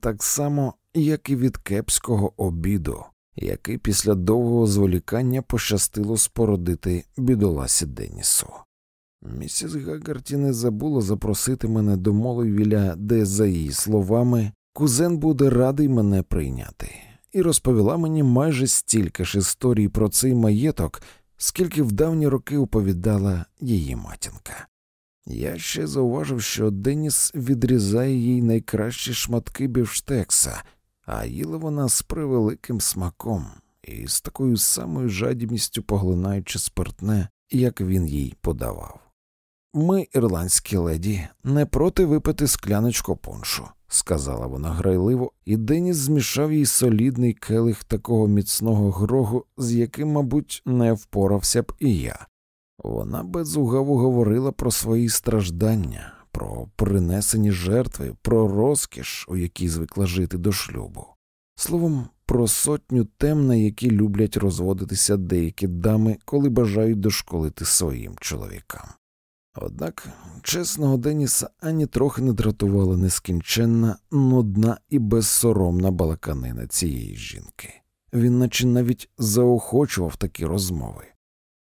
так само, як і від кепського обіду, який після довгого зволікання пощастило спородити бідоласі Денісу. Місіс Гагарті не забула запросити мене до Молойвіля, де, за її словами, кузен буде радий мене прийняти, і розповіла мені майже стільки ж історій про цей маєток, скільки в давні роки оповідала її матінка. Я ще зауважив, що Деніс відрізає їй найкращі шматки бівштекса, а їла вона з превеликим смаком і з такою самою жадібністю поглинаючи спиртне, як він їй подавав. Ми, ірландські леді, не проти випити скляночку поншу, сказала вона грайливо, і Деніс змішав їй солідний келих такого міцного грогу, з яким, мабуть, не впорався б і я. Вона безугаву говорила про свої страждання, про принесені жертви, про розкіш, у якій звикла жити до шлюбу. Словом, про сотню тем, на які люблять розводитися деякі дами, коли бажають дошколити своїм чоловікам. Однак чесного Деніса ані трохи не дратувала нескінченна, нудна і безсоромна балаканина цієї жінки. Він наче навіть заохочував такі розмови.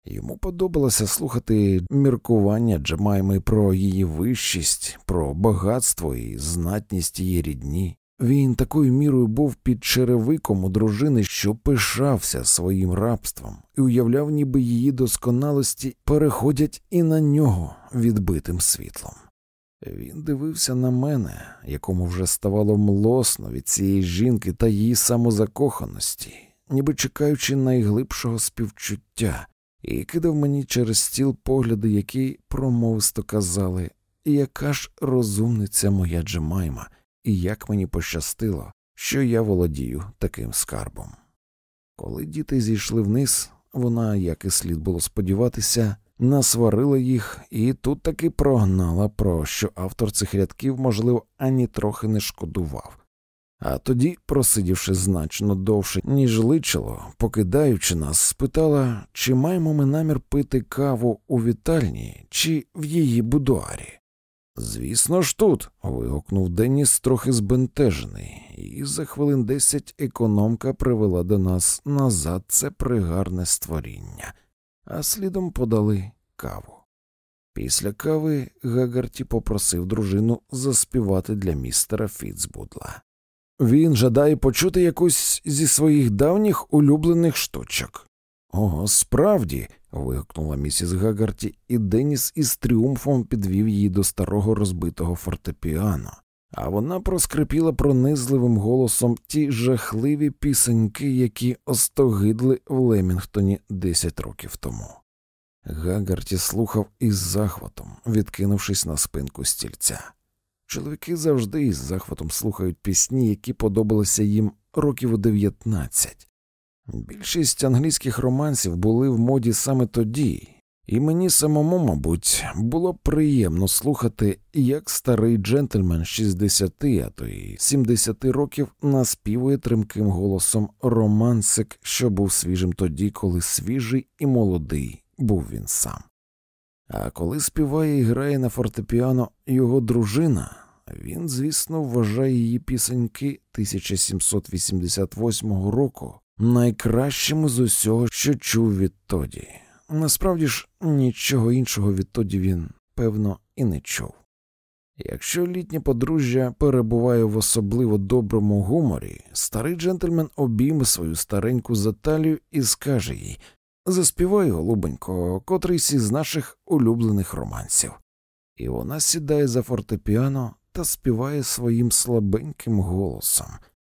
Йому подобалося слухати міркування Джемайми про її вищість, про багатство і знатність її рідні. Він такою мірою був під черевиком у дружини, що пишався своїм рабством, і уявляв, ніби її досконалості переходять і на нього відбитим світлом. Він дивився на мене, якому вже ставало млосно від цієї жінки та її самозакоханості, ніби чекаючи найглибшого співчуття, і кидав мені через стіл погляди, які промовисто казали, яка ж розумниця моя Джемайма і як мені пощастило, що я володію таким скарбом. Коли діти зійшли вниз, вона, як і слід було сподіватися, насварила їх і тут таки прогнала, про що автор цих рядків, можливо, ані трохи не шкодував. А тоді, просидівши значно довше, ніж личило, покидаючи нас, спитала, чи маємо ми намір пити каву у вітальні чи в її будуарі. Звісно ж, тут. вигукнув Деніс, трохи збентежений, і за хвилин десять економка привела до нас назад це пригарне створіння, а слідом подали каву. Після кави Гагарті попросив дружину заспівати для містера Фіцбудла. Він жадає почути якусь зі своїх давніх улюблених штучок. О, справді. вигукнула місіс Гагарті, і Деніс із тріумфом підвів її до старого розбитого фортепіано, а вона проскрипіла пронизливим голосом ті жахливі пісеньки, які остогидли в Лемінгтоні десять років тому. Гагарті слухав із захватом, відкинувшись на спинку стільця. Чоловіки завжди із захватом слухають пісні, які подобалися їм років у дев'ятнадцять. Більшість англійських романсів були в моді саме тоді, і мені самому, мабуть, було приємно слухати, як старий джентльмен 60, а то й 70 років наспівує тримким голосом романсик, що був свіжим тоді, коли свіжий і молодий був він сам. А коли співає і грає на фортепіано його дружина, він, звісно, вважає її пісеньки 1788 року найкращими з усього, що чув відтоді. Насправді ж нічого іншого відтоді він, певно, і не чув. Якщо літнє подружжя перебуває в особливо доброму гуморі, старий джентльмен обійме свою стареньку за талію і скаже їй Заспівай, голубенько, котрийсь із наших улюблених романсів. І вона сідає за фортепіано та співає своїм слабеньким голосом,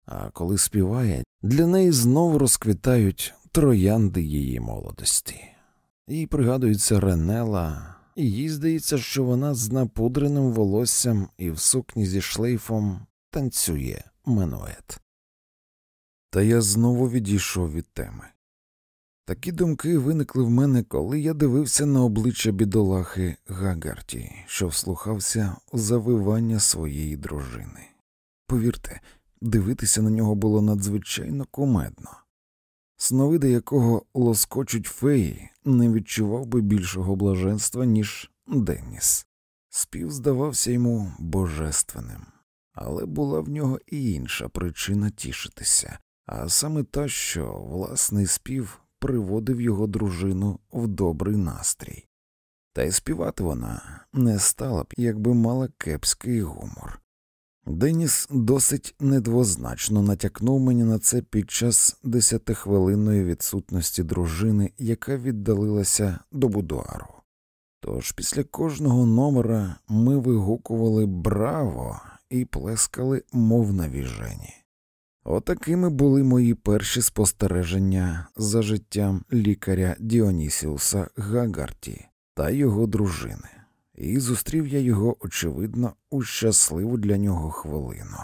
а коли співає, для неї знову розквітають троянди її молодості. Їй пригадується Ренела, і їй здається, що вона з напудреним волоссям і в сукні зі шлейфом танцює менует. Та я знову відійшов від теми. Такі думки виникли в мене, коли я дивився на обличчя бідолахи Гагарті, що вслухався у завивання своєї дружини. Повірте, дивитися на нього було надзвичайно кумедно. Сновиди, якого лоскочуть феї, не відчував би більшого блаженства, ніж Денніс. Спів здавався йому божественним. але була в нього і інша причина тішитися, а саме та, що власний спів приводив його дружину в добрий настрій. Та й співати вона не стала б, якби мала кепський гумор. Деніс досить недвозначно натякнув мені на це під час десятихвилинної відсутності дружини, яка віддалилася до будуару. Тож після кожного номера ми вигукували Браво і плескали, мов навіжені. Отакими були мої перші спостереження за життям лікаря Діонісіуса Гагарті та його дружини, і зустрів я його, очевидно, у щасливу для нього хвилину,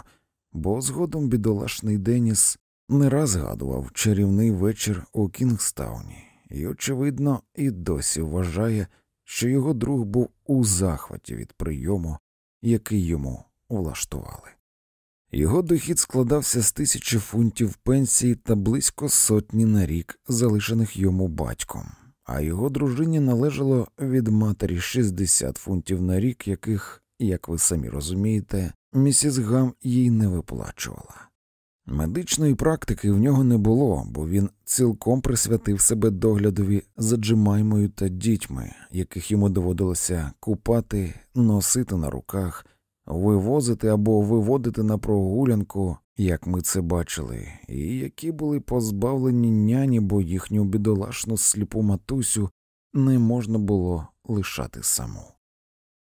бо згодом бідолашний Деніс не раз згадував чарівний вечір у Кінгстауні, і, очевидно, і досі вважає, що його друг був у захваті від прийому, який йому влаштували. Його дохід складався з тисячі фунтів пенсії та близько сотні на рік, залишених йому батьком, а його дружині належало від матері 60 фунтів на рік, яких, як ви самі розумієте, місіс Гам їй не виплачувала. Медичної практики в нього не було, бо він цілком присвятив себе доглядові за Джимаймою та дітьми, яких йому доводилося купати, носити на руках, вивозити або виводити на прогулянку, як ми це бачили, і які були позбавлені няні, бо їхню бідолашну сліпу матусю не можна було лишати саму.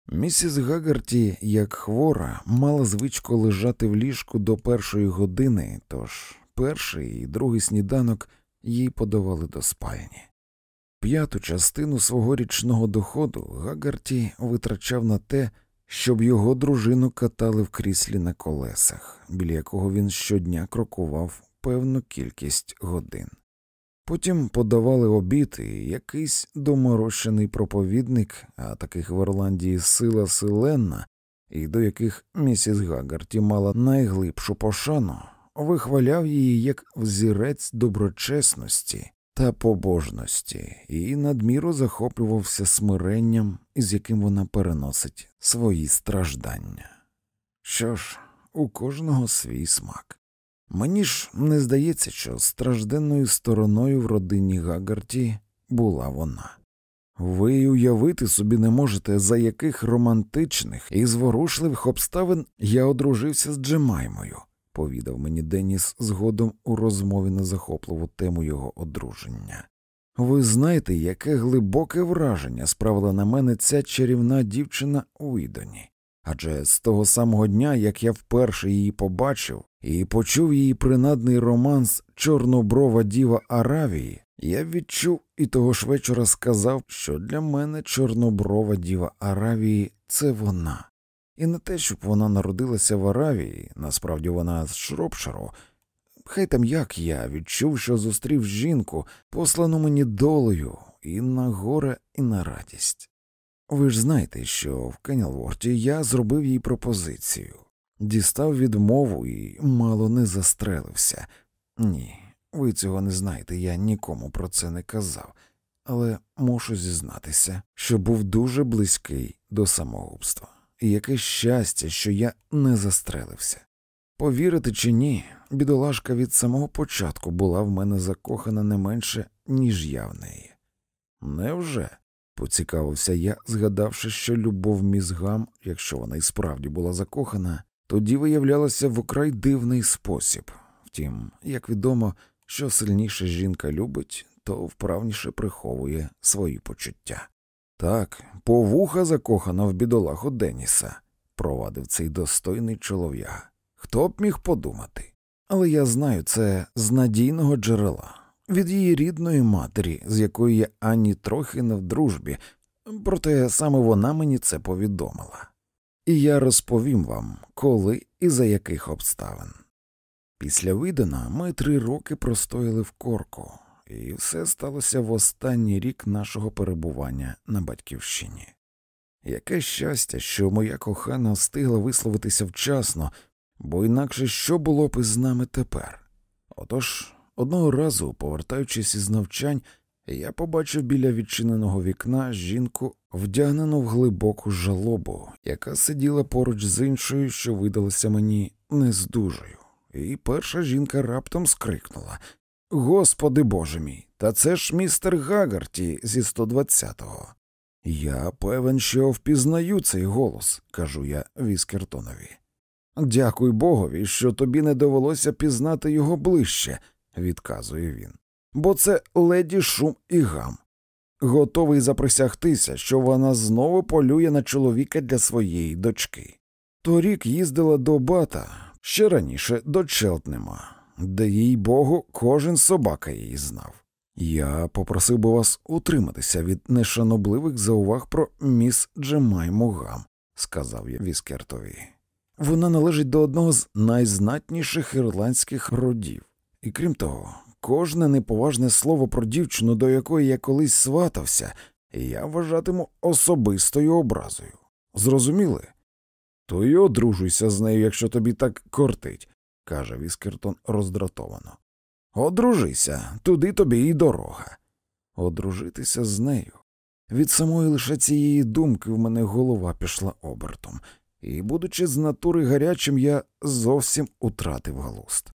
Місіс Гагарті, як хвора, мала звичку лежати в ліжку до першої години, тож перший і другий сніданок їй подавали до спальні. П'яту частину свого річного доходу Гагарті витрачав на те, щоб його дружину катали в кріслі на колесах, біля якого він щодня крокував певну кількість годин. Потім подавали обід і якийсь доморощений проповідник, а таких в Ірландії сила силенна, і до яких місіс Гагарті мала найглибшу пошану, вихваляв її як взірець доброчесності та побожності і надміру захоплювався смиренням, із яким вона переносить свої страждання. Що ж, у кожного свій смак. Мені ж не здається, що стражденною стороною в родині Гагарті була вона. Ви уявити собі не можете, за яких романтичних і зворушливих обставин я одружився з Джемаймою, повідав мені Деніс згодом у розмові на захопливу тему його одруження. Ви знаєте, яке глибоке враження справила на мене ця чарівна дівчина у Ідоні. Адже з того самого дня, як я вперше її побачив і почув її принадний романс Чорноброва діва Аравії, я відчув і того ж вечора сказав, що для мене Чорноброва діва Аравії це вона. І не те, щоб вона народилася в Аравії, насправді вона з Шропшару. Хай там як я відчув, що зустрів жінку, послану мені долею, і на горе, і на радість. Ви ж знаєте, що в Кеннелворті я зробив їй пропозицію, дістав відмову і мало не застрелився. Ні, ви цього не знаєте, я нікому про це не казав, але мушу зізнатися, що був дуже близький до самогубства, і яке щастя, що я не застрелився. Повірити чи ні, бідолашка від самого початку була в мене закохана не менше, ніж я в неї. Невже? поцікавився я, згадавши, що любов мізгам, якщо вона і справді була закохана, тоді виявлялася в украй дивний спосіб. Втім, як відомо, що сильніше жінка любить, то вправніше приховує свої почуття. Так, повуха закохана в бідолаху Деніса, провадив цей достойний чолов'яга. Хто б міг подумати? Але я знаю це з надійного джерела від її рідної матері, з якою я ані трохи не в дружбі, проте саме вона мені це повідомила. І я розповім вам, коли і за яких обставин. Після видана ми три роки простояли в корку, і все сталося в останній рік нашого перебування на батьківщині. Яке щастя, що моя кохана встигла висловитися вчасно, бо інакше що було б із нами тепер? Отож Одного разу, повертаючись із навчань, Я побачив біля відчиненого вікна жінку, вдягнену в глибоку жалобу, яка сиділа поруч з іншою, що видалася мені нездужою. І перша жінка раптом скрикнула Господи Боже мій, та це ж містер Гагарті зі 120-го. Я певен, що впізнаю цей голос, кажу я Віскертонові. Дякуй Богові, що тобі не довелося пізнати його ближче, відказує він. Бо це леді шум і гам. Готовий заприсягтися, що вона знову полює на чоловіка для своєї дочки. Торік їздила до бата, ще раніше до Челтнема, де, їй богу, кожен собака її знав. Я попросив би вас утриматися від нешанобливих зауваг про міс Джемайму Гам, сказав я Віскертові. Вона належить до одного з найзнатніших ірландських родів, і крім того, кожне неповажне слово про дівчину, до якої я колись сватався, я вважатиму особистою образою. Зрозуміли? То й одружуйся з нею, якщо тобі так кортить, каже Віскертон роздратовано. Одружися, туди тобі і дорога. Одружитися з нею. Від самої лише цієї думки в мене голова пішла обертом, і, будучи з натури гарячим, я зовсім утратив глуст.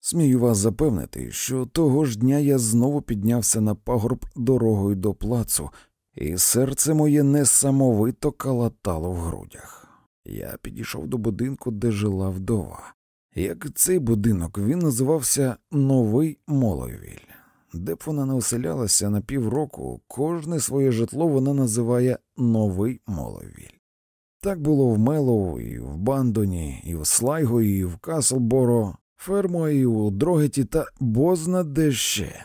Смію вас запевнити, що того ж дня я знову піднявся на пагорб дорогою до плацу, і серце моє несамовито калатало в грудях. Я підійшов до будинку, де жила вдова. Як цей будинок він називався Новий Молойвіль. Де б вона не оселялася на півроку, кожне своє житло вона називає Новий Молойвіль. Так було в Мелоу, і в Бандоні, і в Слайго, і в Каслборо, Фермо, і у Дрогеті та бозна де ще.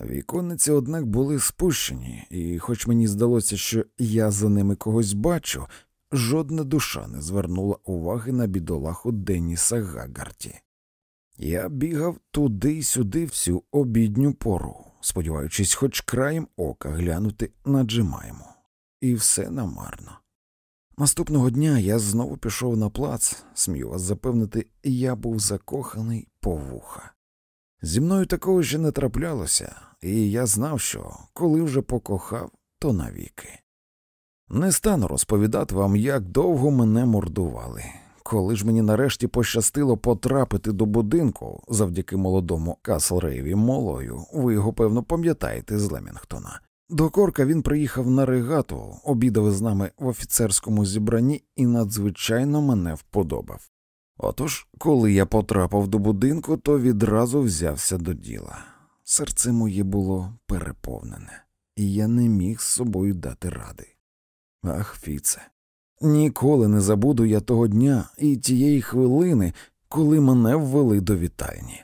Віконниці, однак, були спущені, і, хоч мені здалося, що я за ними когось бачу, жодна душа не звернула уваги на бідолаху Деніса Гагарті. Я бігав туди й сюди всю обідню пору, сподіваючись, хоч краєм ока глянути на Джимайму. І все намарно. Наступного дня я знову пішов на плац, смію вас запевнити, я був закоханий по вуха. Зі мною такого ще не траплялося, і я знав, що коли вже покохав, то навіки. Не стану розповідати вам, як довго мене мордували. Коли ж мені нарешті пощастило потрапити до будинку завдяки молодому Каслрейві Молою, ви його певно пам'ятаєте з Лемінгтона. До Корка він приїхав на регату, обідав з нами в офіцерському зібранні і надзвичайно мене вподобав. Отож, коли я потрапив до будинку, то відразу взявся до діла. Серце моє було переповнене, і я не міг з собою дати ради. Ах, Фіце, ніколи не забуду я того дня і тієї хвилини, коли мене ввели до вітальні.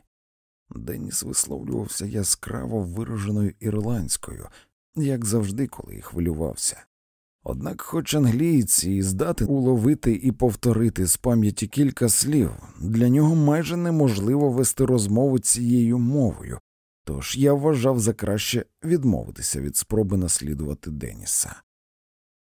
Деніс висловлювався яскраво вираженою ірландською, як завжди, коли хвилювався. Однак, хоч англійці здати уловити і повторити з пам'яті кілька слів, для нього майже неможливо вести розмову цією мовою, тож я вважав за краще відмовитися від спроби наслідувати Деніса.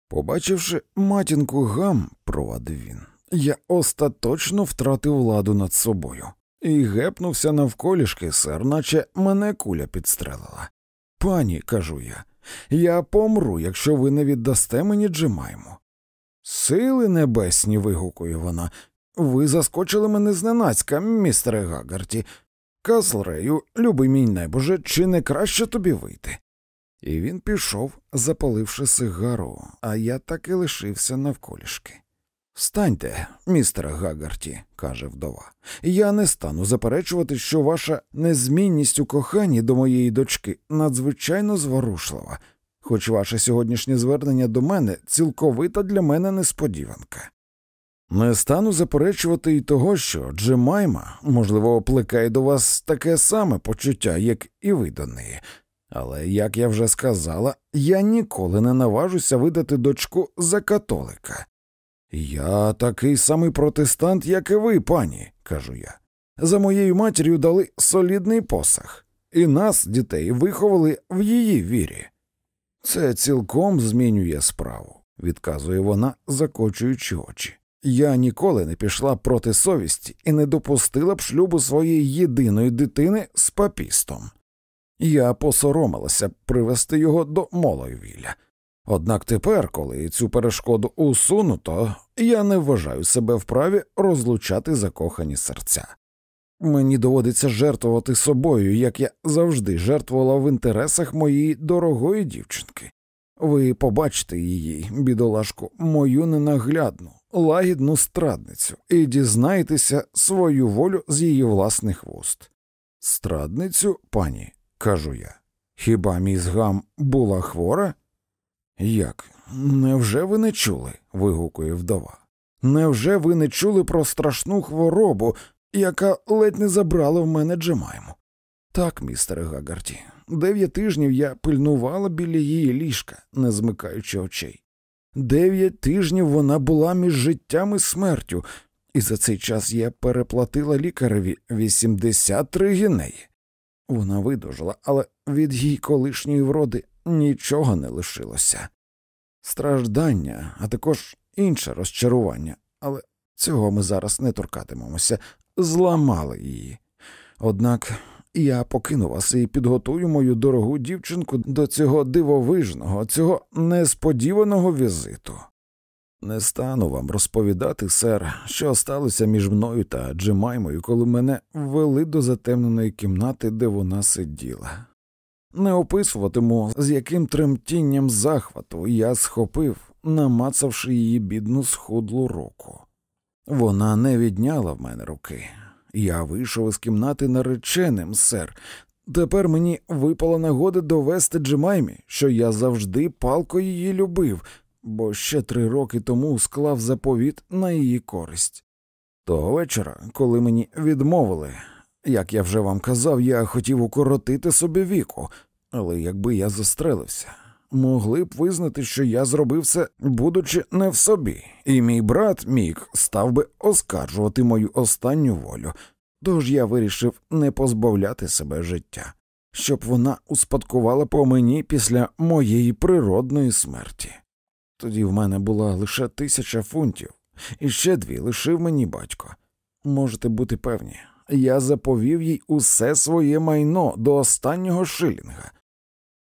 Побачивши матінку гам, провадив він, я остаточно втратив владу над собою і гепнувся навколішки, сер, наче мене куля підстрелила. Пані, кажу я, я помру, якщо ви не віддасте мені Джемайму. Сили небесні. вигукує вона. Ви заскочили мене зненацька, містере Гагарті. Каслрею, любий мій небоже, чи не краще тобі вийти? І він пішов, запаливши сигару, а я так і лишився навколішки. Встаньте, містере Гагарті, каже вдова, я не стану заперечувати, що ваша незмінність у коханні до моєї дочки надзвичайно зворушлива, хоч ваше сьогоднішнє звернення до мене цілковита для мене несподіванка. Не стану заперечувати і того, що Джемайма, можливо, плекає до вас таке саме почуття, як і ви до неї, але, як я вже сказала, я ніколи не наважуся видати дочку за католика. Я такий самий протестант, як і ви, пані, кажу я. За моєю матір'ю дали солідний посах, і нас, дітей, виховали в її вірі. Це цілком змінює справу, відказує вона, закочуючи очі. Я ніколи не пішла проти совісті і не допустила б шлюбу своєї єдиної дитини з папістом. Я посоромилася привести його до Молойвіля. Однак тепер, коли цю перешкоду усунуто, я не вважаю себе вправі розлучати закохані серця. Мені доводиться жертвувати собою, як я завжди жертвувала в інтересах моєї дорогої дівчинки. Ви побачите її, бідолашку, мою ненаглядну, лагідну страдницю, і дізнаєтеся свою волю з її власних вуст. Страдницю, пані, кажу я. Хіба міс Гам була хвора? Як? Невже ви не чули? вигукує вдова. Невже ви не чули про страшну хворобу, яка ледь не забрала в мене Джемайму? Так, містере Гагарті, дев'ять тижнів я пильнувала біля її ліжка, не змикаючи очей. Дев'ять тижнів вона була між життям і смертю, і за цей час я переплатила лікареві 83 гінеї. Вона видужала, але від її колишньої вроди нічого не лишилося. Страждання, а також інше розчарування, але цього ми зараз не торкатимемося, зламали її. Однак я покину вас і підготую мою дорогу дівчинку до цього дивовижного, цього несподіваного візиту. Не стану вам розповідати, сер, що сталося між мною та Джемаймою, коли мене ввели до затемненої кімнати, де вона сиділа. Не описуватиму, з яким тремтінням захвату я схопив, намацавши її бідну схудлу руку. Вона не відняла в мене руки. Я вийшов із кімнати нареченим, сер. Тепер мені випала нагода довести Джемаймі, що я завжди палко її любив, бо ще три роки тому склав заповіт на її користь. Того вечора, коли мені відмовили, як я вже вам казав, я хотів укоротити собі віку, але якби я застрелився, могли б визнати, що я зробив це, будучи не в собі, і мій брат мік став би оскаржувати мою останню волю, тож я вирішив не позбавляти себе життя, щоб вона успадкувала по мені після моєї природної смерті. Тоді в мене була лише тисяча фунтів, і ще дві лишив мені батько. Можете бути певні, я заповів їй усе своє майно до останнього шилінга,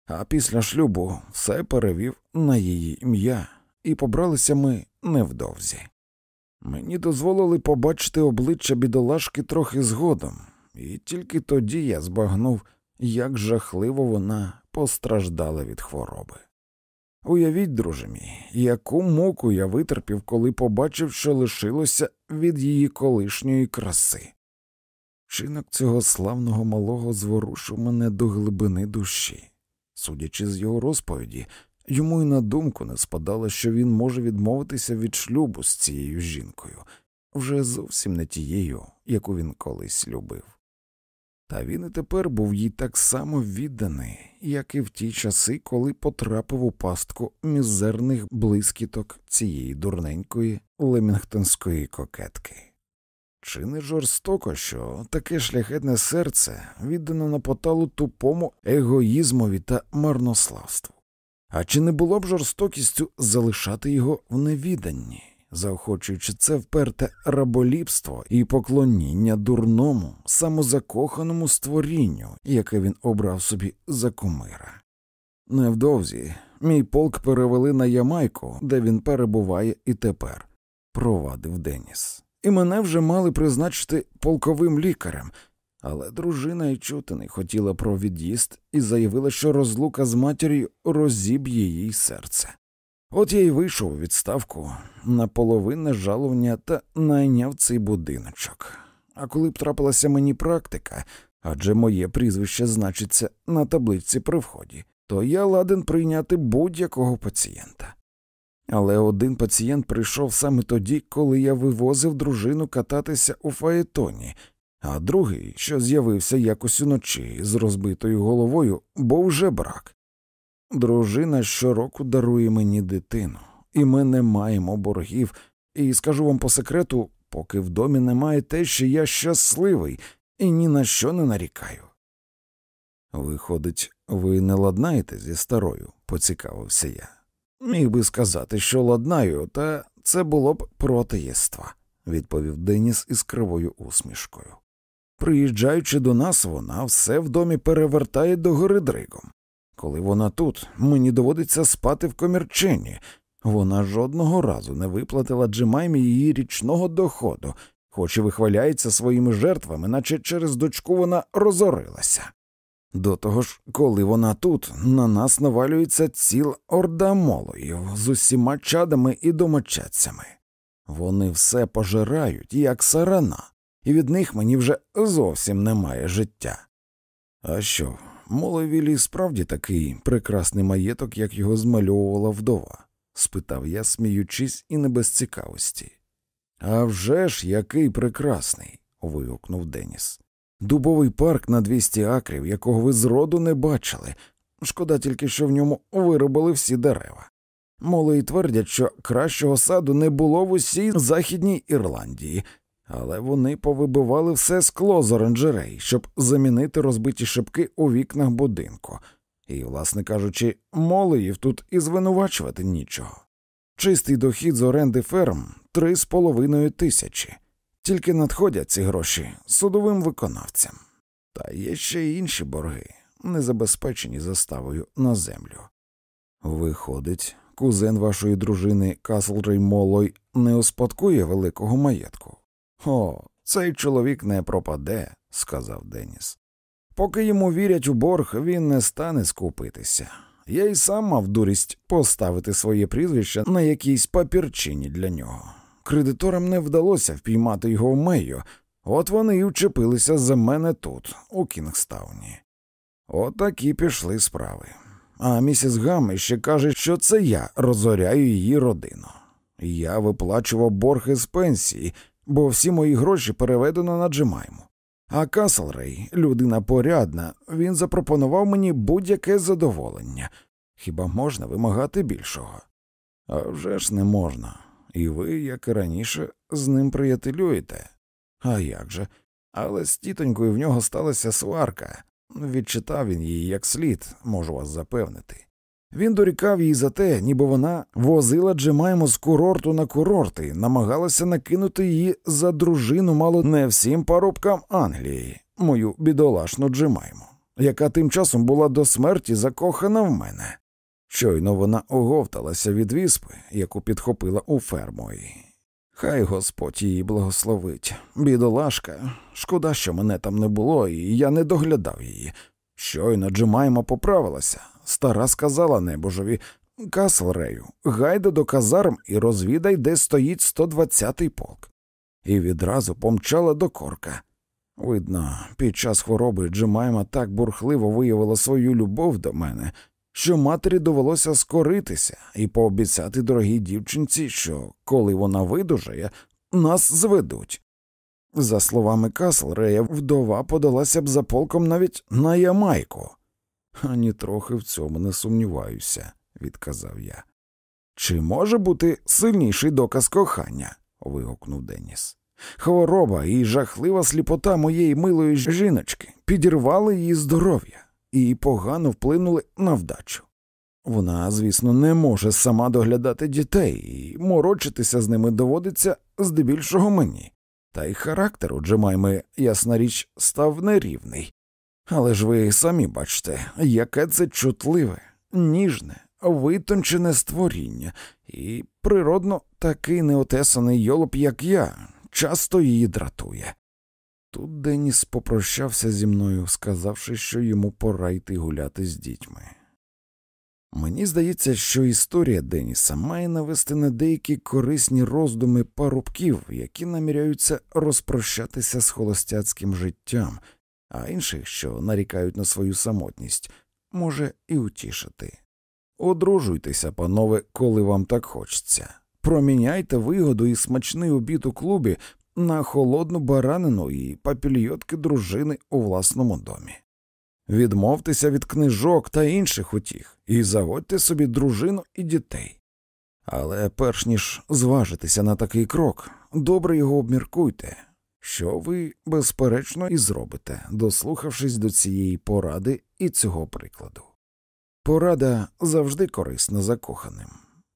а після шлюбу все перевів на її ім'я, і побралися ми невдовзі. Мені дозволили побачити обличчя бідолашки трохи згодом, і тільки тоді я збагнув, як жахливо вона постраждала від хвороби. Уявіть, друже мій, яку муку я витерпів, коли побачив, що лишилося від її колишньої краси. Чинок цього славного малого зворушив мене до глибини душі. Судячи з його розповіді, йому й на думку не спадало, що він може відмовитися від шлюбу з цією жінкою, вже зовсім не тією, яку він колись любив. Та він і тепер був їй так само відданий, як і в ті часи, коли потрапив у пастку мізерних блискіток цієї дурненької лемінгтонської кокетки. Чи не жорстоко, що таке шляхетне серце віддано на поталу тупому егоїзмові та марнославству? А чи не було б жорстокістю залишати його в невіданні, заохочуючи це вперте раболіпство і поклоніння дурному, самозакоханому створінню, яке він обрав собі за кумира? Невдовзі мій полк перевели на Ямайку, де він перебуває і тепер, провадив Деніс і мене вже мали призначити полковим лікарем, але дружина й чути не хотіла про від'їзд і заявила, що розлука з матір'ю розіб'є їй серце. От я й вийшов у відставку на половинне жалування та найняв цей будиночок. А коли б трапилася мені практика, адже моє прізвище значиться на таблиці при вході, то я ладен прийняти будь-якого пацієнта. Але один пацієнт прийшов саме тоді, коли я вивозив дружину кататися у фаетоні, а другий, що з'явився якось уночі з розбитою головою, був вже брак. Дружина щороку дарує мені дитину, і ми не маємо боргів, і скажу вам по секрету, поки в домі немає те, що я щасливий і ні на що не нарікаю. Виходить, ви не ладнаєте зі старою, поцікавився я. Міг би сказати, що ладнаю, та це було б проти єства, відповів Деніс із кривою усмішкою. Приїжджаючи до нас, вона все в домі перевертає до гори дригом. Коли вона тут, мені доводиться спати в комірчині. Вона жодного разу не виплатила Джемаймі її річного доходу, хоч і вихваляється своїми жертвами, наче через дочку вона розорилася. До того ж, коли вона тут, на нас навалюється ціл орда молоїв з усіма чадами і домочадцями. Вони все пожирають, як сарана, і від них мені вже зовсім немає життя. А що, моловілі справді такий прекрасний маєток, як його змальовувала вдова? спитав я, сміючись і не без цікавості. «А вже ж, який прекрасний. вигукнув Деніс. Дубовий парк на 200 акрів, якого ви зроду не бачили. Шкода тільки, що в ньому виробили всі дерева. Моли й твердять, що кращого саду не було в усій Західній Ірландії, але вони повибивали все скло з оранжерей, щоб замінити розбиті шибки у вікнах будинку. І, власне кажучи, молеїв тут і звинувачувати нічого. Чистий дохід з оренди ферм три з половиною тисячі. Тільки надходять ці гроші судовим виконавцям. Та є ще й інші борги, не забезпечені заставою на землю. Виходить, кузен вашої дружини Каслрей Молой не успадкує великого маєтку. О, цей чоловік не пропаде, сказав Деніс. Поки йому вірять у борг, він не стане скупитися. Я й сам мав дурість поставити своє прізвище на якійсь папірчині для нього. Кредиторам не вдалося впіймати його в Мейо, от вони й вчепилися за мене тут, у Кінгстауні. Отакі пішли справи. А місіс Гам ще каже, що це я розоряю її родину. Я виплачував борги з пенсії, бо всі мої гроші переведено на Джемайму. А Каслрей, людина порядна, він запропонував мені будь-яке задоволення. Хіба можна вимагати більшого? А вже ж не можна. І ви, як і раніше, з ним приятелюєте. А як же? Але з тітонькою в нього сталася сварка. Відчитав він її як слід, можу вас запевнити. Він дорікав їй за те, ніби вона возила Джемайму з курорту на курорти, намагалася накинути її за дружину мало не всім парубкам Англії, мою бідолашну Джемайму, яка тим часом була до смерті закохана в мене. Щойно вона оговталася від віспи, яку підхопила у фермої. Хай Господь її благословить. Бідолашка, шкода, що мене там не було, і я не доглядав її. Щойно Джемайма поправилася. Стара сказала небожові Каслрею, гайда до казарм і розвідай, де стоїть 120-й полк. І відразу помчала до корка. Видно, під час хвороби Джемайма так бурхливо виявила свою любов до мене, що матері довелося скоритися і пообіцяти дорогій дівчинці, що коли вона видужає, нас зведуть. За словами Каслрея, вдова подалася б за полком навіть на Ямайку. Ані трохи в цьому не сумніваюся, відказав я. Чи може бути сильніший доказ кохання? вигукнув Деніс. Хвороба і жахлива сліпота моєї милої жіночки підірвали її здоров'я і погано вплинули на вдачу. Вона, звісно, не може сама доглядати дітей, і морочитися з ними доводиться здебільшого мені. Та й характер у Джемайми, ясна річ, став нерівний. Але ж ви самі бачите, яке це чутливе, ніжне, витончене створіння, і природно такий неотесаний йолоп, як я, часто її дратує. Тут Деніс попрощався зі мною, сказавши, що йому пора йти гуляти з дітьми. Мені здається, що історія Деніса має навести на деякі корисні роздуми парубків, які наміряються розпрощатися з холостяцьким життям, а інших, що нарікають на свою самотність, може і утішити. Одружуйтеся, панове, коли вам так хочеться. Проміняйте вигоду і смачний обід у клубі на холодну баранину і папільйотки дружини у власному домі. Відмовтеся від книжок та інших утіх і заводьте собі дружину і дітей. Але перш ніж зважитися на такий крок, добре його обміркуйте, що ви, безперечно, і зробите, дослухавшись до цієї поради і цього прикладу. Порада завжди корисна закоханим,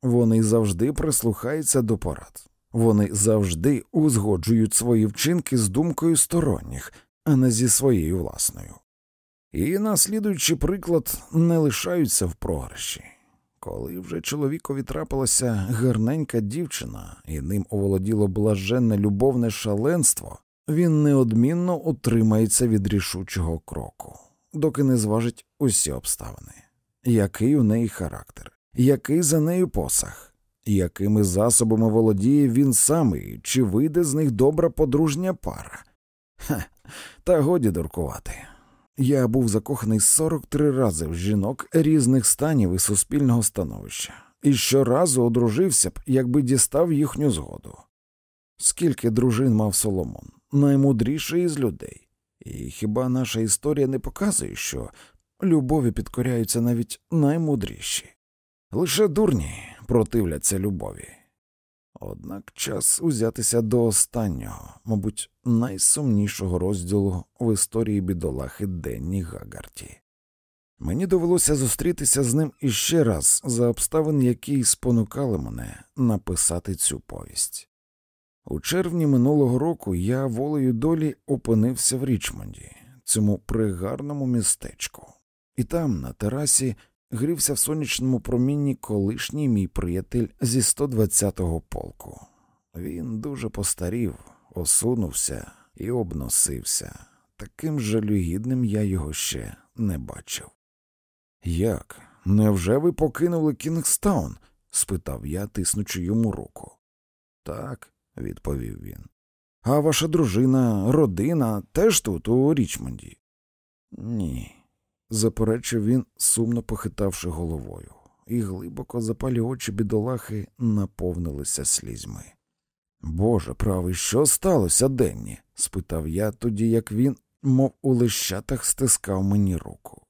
вони завжди прислухаються до порад, вони завжди узгоджують свої вчинки з думкою сторонніх, а не зі своєю власною. І, наслідуючи приклад, не лишаються в програші. Коли вже чоловікові трапилася гарненька дівчина, і ним оволоділо блаженне любовне шаленство, він неодмінно утримається від рішучого кроку, доки не зважить усі обставини, який у неї характер, який за нею посаг, якими засобами володіє він самий, чи вийде з них добра подружня пара. Ха, та годі дуркувати. Я був закоханий 43 рази в жінок різних станів і суспільного становища, і щоразу одружився б, якби дістав їхню згоду. Скільки дружин мав Соломон, наймудріший із людей, і хіба наша історія не показує, що любові підкоряються навіть наймудріші? Лише дурні противляться любові. Однак час узятися до останнього, мабуть, найсумнішого розділу в історії бідолахи Денні Гагарті. Мені довелося зустрітися з ним іще раз за обставин, які спонукали мене написати цю повість. У червні минулого року я волею долі опинився в Річмонді, цьому пригарному містечку, і там, на терасі, грівся в сонячному промінні колишній мій приятель зі 120-го полку. Він дуже постарів, осунувся і обносився. Таким жалюгідним я його ще не бачив. Як? Невже ви покинули Кінгстаун? спитав я, тиснучи йому руку. Так, відповів він. А ваша дружина, родина теж тут, у Річмонді? Ні заперечив він, сумно похитавши головою, і глибоко запалі очі бідолахи наповнилися слізьми. Боже правий, що сталося Денні? спитав я тоді, як він, мов у лищатах, стискав мені руку.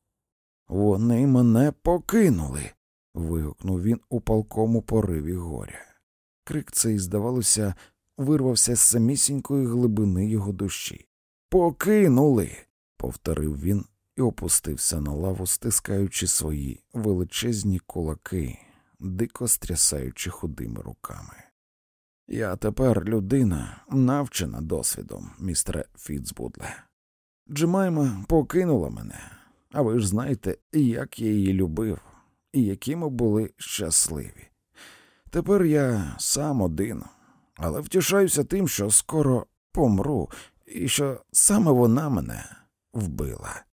Вони мене покинули. вигукнув він у палкому пориві горя. Крик цей, здавалося, вирвався з самісінької глибини його душі. Покинули. повторив він, і опустився на лаву, стискаючи свої величезні кулаки, дико стрясаючи худими руками. Я тепер людина, навчена досвідом, містере Фіцбудле. Джемайма покинула мене, а ви ж знаєте, як я її любив, і які ми були щасливі. Тепер я сам один, але втішаюся тим, що скоро помру, і що саме вона мене вбила.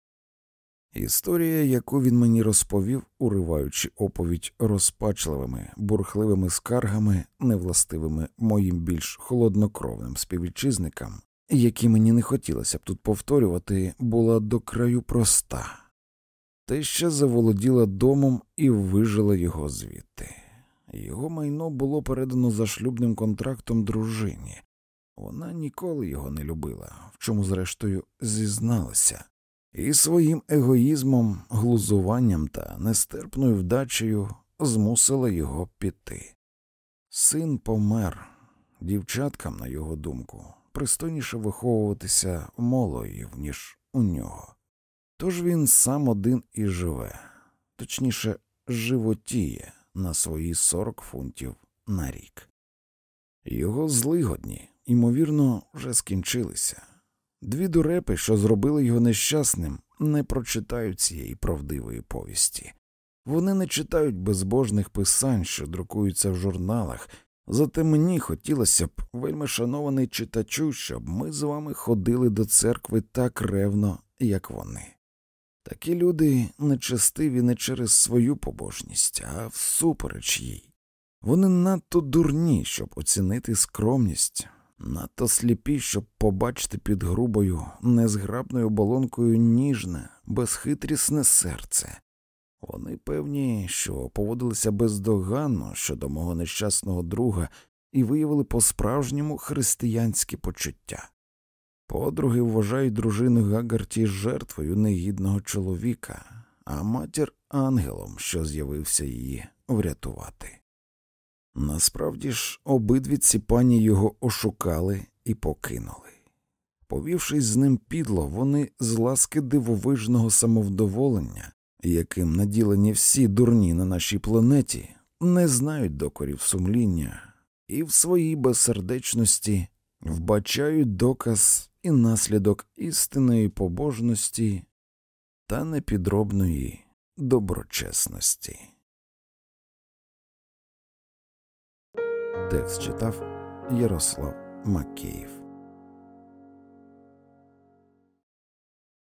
Історія, яку він мені розповів, уриваючи оповідь розпачливими, бурхливими скаргами, невластивими моїм більш холоднокровним співвітчизникам, які мені не хотілося б тут повторювати, була до краю проста. Теща заволоділа домом і вижила його звідти. Його майно було передано за шлюбним контрактом дружині. Вона ніколи його не любила, в чому, зрештою, зізналася і своїм егоїзмом, глузуванням та нестерпною вдачею змусила його піти. Син помер, дівчаткам, на його думку, пристойніше виховуватися молоїв, ніж у нього. Тож він сам один і живе, точніше, животіє на свої сорок фунтів на рік. Його злигодні, ймовірно, вже скінчилися. Дві дурепи, що зробили його нещасним, не прочитають цієї правдивої повісті. Вони не читають безбожних писань, що друкуються в журналах, зате мені хотілося б, вельми шанований читачу, щоб ми з вами ходили до церкви так ревно, як вони. Такі люди нечестиві не через свою побожність, а всупереч їй. Вони надто дурні, щоб оцінити скромність, надто сліпі, щоб побачити під грубою, незграбною оболонкою ніжне, безхитрісне серце. Вони певні, що поводилися бездоганно щодо мого нещасного друга і виявили по справжньому християнські почуття. Подруги вважають дружину Гагарті жертвою негідного чоловіка, а матір ангелом, що з'явився її врятувати. Насправді ж, обидві ці пані його ошукали і покинули. Повівшись з ним підло, вони з ласки дивовижного самовдоволення, яким наділені всі дурні на нашій планеті, не знають докорів сумління і в своїй безсердечності вбачають доказ і наслідок істинної побожності та непідробної доброчесності. Текст читав Ярослав Макеїв